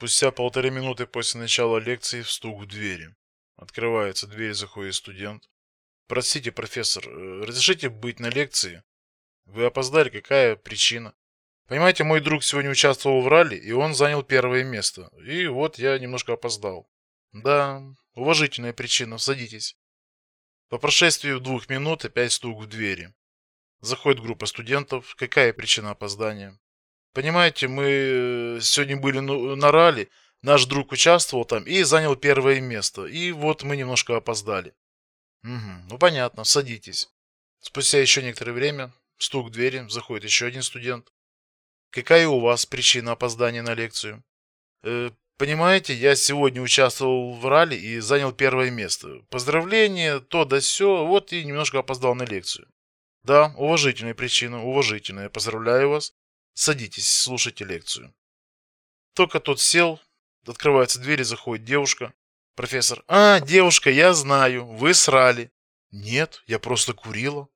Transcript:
Спустя полторы минуты после начала лекции стук в двери. Открывается дверь, заходит студент. Простите, профессор, э, разрешите быть на лекции? Вы опоздали, какая причина? Понимаете, мой друг сегодня участвовал в ралли, и он занял первое место. И вот я немножко опоздал. Да, уважительная причина, садитесь. По прошествии двух минут опять стук в двери. Заходит группа студентов. Какая причина опоздания? Понимаете, мы э, сегодня были на ралли, наш друг участвовал там и занял первое место. И вот мы немножко опоздали. Угу, ну понятно, садитесь. Спустя еще некоторое время стук в двери, заходит еще один студент. Какая у вас причина опоздания на лекцию? Э, понимаете, я сегодня участвовал в ралли и занял первое место. Поздравления, то да сё, вот и немножко опоздал на лекцию. Да, уважительная причина, уважительная. Поздравляю вас. Садитесь, слушайте лекцию. Только тот сел, открывается дверь и заходит девушка. Профессор. А, девушка, я знаю, вы срали. Нет, я просто курила.